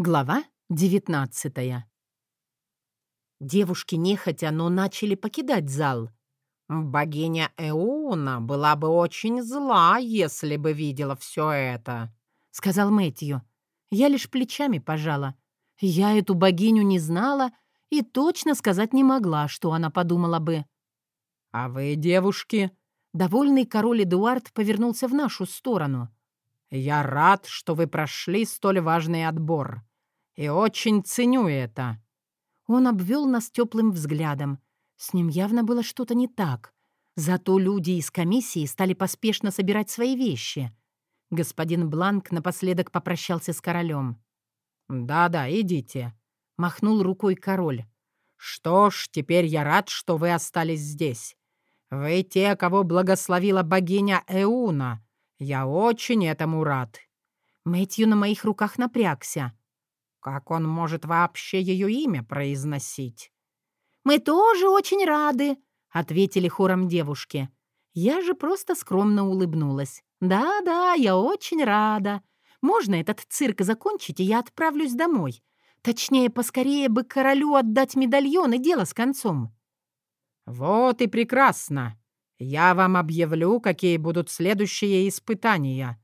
Глава 19 Девушки нехотя, но начали покидать зал. «Богиня Эуна была бы очень зла, если бы видела все это», — сказал Мэтью. Я лишь плечами пожала. Я эту богиню не знала и точно сказать не могла, что она подумала бы. «А вы, девушки?» Довольный король Эдуард повернулся в нашу сторону. «Я рад, что вы прошли столь важный отбор и очень ценю это». Он обвел нас теплым взглядом. С ним явно было что-то не так. Зато люди из комиссии стали поспешно собирать свои вещи. Господин Бланк напоследок попрощался с королем. «Да-да, идите», — махнул рукой король. «Что ж, теперь я рад, что вы остались здесь. Вы те, кого благословила богиня Эуна. Я очень этому рад». Мэтью на моих руках напрягся. Как он может вообще ее имя произносить? «Мы тоже очень рады», — ответили хором девушки. Я же просто скромно улыбнулась. «Да-да, я очень рада. Можно этот цирк закончить, и я отправлюсь домой. Точнее, поскорее бы королю отдать медальон и дело с концом». «Вот и прекрасно. Я вам объявлю, какие будут следующие испытания.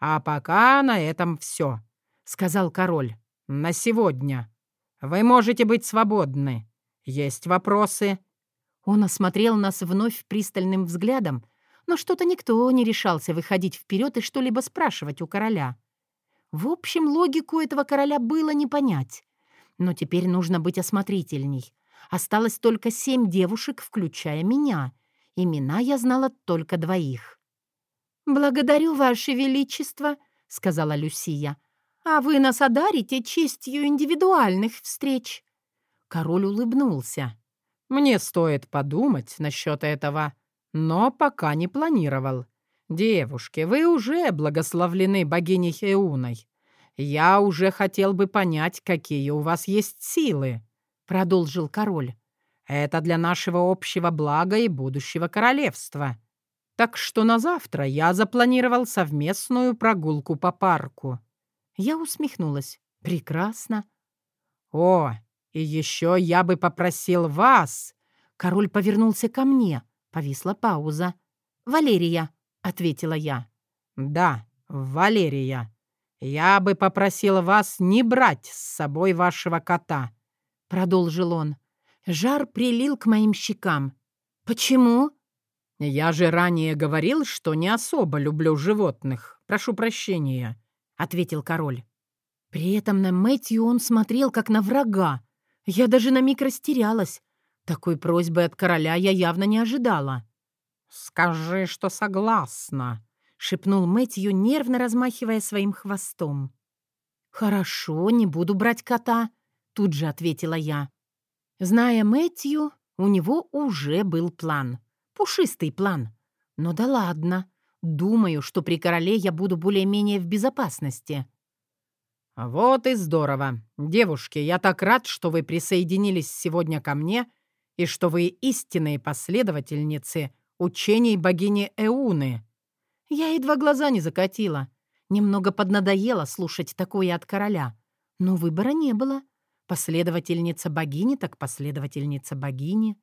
А пока на этом все», — сказал король. «На сегодня. Вы можете быть свободны. Есть вопросы?» Он осмотрел нас вновь пристальным взглядом, но что-то никто не решался выходить вперед и что-либо спрашивать у короля. В общем, логику этого короля было не понять. Но теперь нужно быть осмотрительней. Осталось только семь девушек, включая меня. Имена я знала только двоих. «Благодарю, Ваше Величество», — сказала Люсия. «А вы нас одарите честью индивидуальных встреч». Король улыбнулся. «Мне стоит подумать насчет этого, но пока не планировал. Девушки, вы уже благословлены богиней Хеуной. Я уже хотел бы понять, какие у вас есть силы», — продолжил король. «Это для нашего общего блага и будущего королевства. Так что на завтра я запланировал совместную прогулку по парку». Я усмехнулась. «Прекрасно». «О, и еще я бы попросил вас...» Король повернулся ко мне. Повисла пауза. «Валерия», — ответила я. «Да, Валерия. Я бы попросил вас не брать с собой вашего кота», — продолжил он. Жар прилил к моим щекам. «Почему?» «Я же ранее говорил, что не особо люблю животных. Прошу прощения ответил король. При этом на Мэтью он смотрел как на врага. Я даже на миг растерялась. Такой просьбы от короля я явно не ожидала. «Скажи, что согласна», — шепнул Мэтью, нервно размахивая своим хвостом. «Хорошо, не буду брать кота», — тут же ответила я. Зная Мэтью, у него уже был план. Пушистый план. Но да ладно. Думаю, что при короле я буду более-менее в безопасности». «Вот и здорово. Девушки, я так рад, что вы присоединились сегодня ко мне и что вы истинные последовательницы учений богини Эуны». Я едва глаза не закатила. Немного поднадоело слушать такое от короля. Но выбора не было. Последовательница богини так последовательница богини.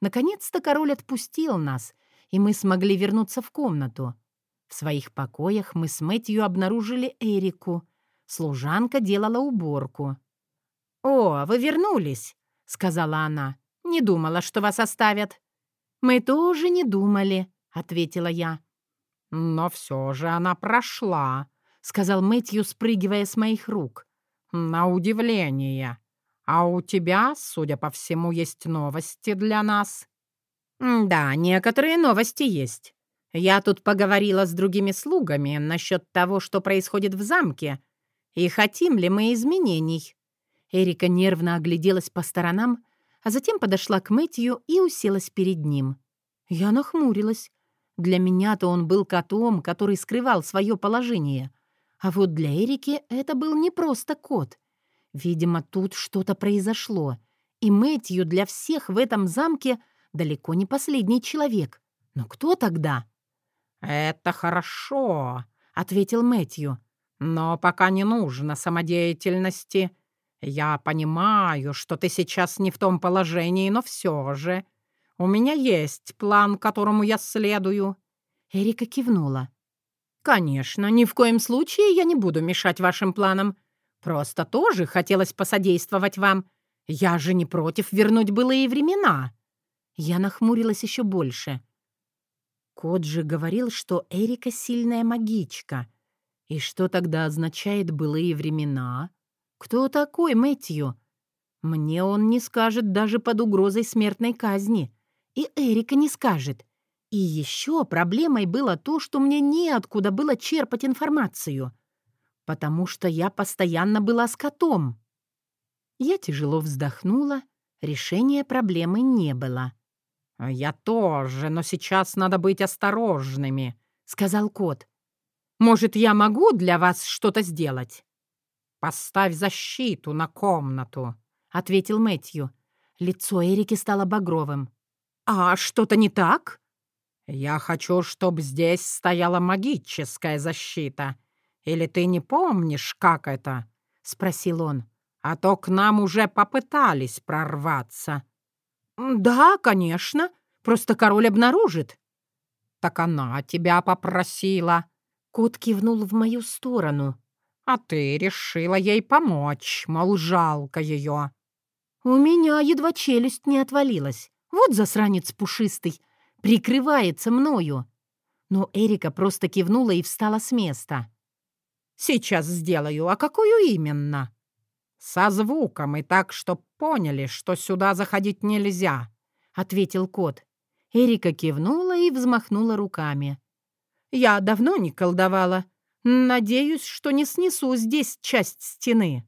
Наконец-то король отпустил нас, и мы смогли вернуться в комнату. В своих покоях мы с Мэтью обнаружили Эрику. Служанка делала уборку. «О, вы вернулись», — сказала она. «Не думала, что вас оставят». «Мы тоже не думали», — ответила я. «Но все же она прошла», — сказал Мэтью, спрыгивая с моих рук. «На удивление. А у тебя, судя по всему, есть новости для нас». «Да, некоторые новости есть. Я тут поговорила с другими слугами насчет того, что происходит в замке, и хотим ли мы изменений». Эрика нервно огляделась по сторонам, а затем подошла к Мэтью и уселась перед ним. Я нахмурилась. Для меня-то он был котом, который скрывал свое положение. А вот для Эрики это был не просто кот. Видимо, тут что-то произошло, и Мэтью для всех в этом замке — далеко не последний человек. Но кто тогда? «Это хорошо», — ответил Мэтью. Но пока не нужно самодеятельности. Я понимаю, что ты сейчас не в том положении, но все же. У меня есть план, которому я следую». Эрика кивнула. «Конечно, ни в коем случае я не буду мешать вашим планам. Просто тоже хотелось посодействовать вам. Я же не против вернуть былые времена». Я нахмурилась еще больше. Кот же говорил, что Эрика сильная магичка. И что тогда означает былые времена? Кто такой Мэтью? Мне он не скажет даже под угрозой смертной казни. И Эрика не скажет. И еще проблемой было то, что мне неоткуда было черпать информацию. Потому что я постоянно была с котом. Я тяжело вздохнула. Решения проблемы не было. «А «Я тоже, но сейчас надо быть осторожными», — сказал кот. «Может, я могу для вас что-то сделать?» «Поставь защиту на комнату», — ответил Мэтью. Лицо Эрики стало багровым. «А что-то не так?» «Я хочу, чтобы здесь стояла магическая защита. Или ты не помнишь, как это?» — спросил он. «А то к нам уже попытались прорваться». «Да, конечно. Просто король обнаружит». «Так она тебя попросила». Кот кивнул в мою сторону. «А ты решила ей помочь, мол, жалко ее». «У меня едва челюсть не отвалилась. Вот засранец пушистый, прикрывается мною». Но Эрика просто кивнула и встала с места. «Сейчас сделаю. А какую именно?» «Со звуком и так, чтоб поняли, что сюда заходить нельзя», — ответил кот. Эрика кивнула и взмахнула руками. «Я давно не колдовала. Надеюсь, что не снесу здесь часть стены».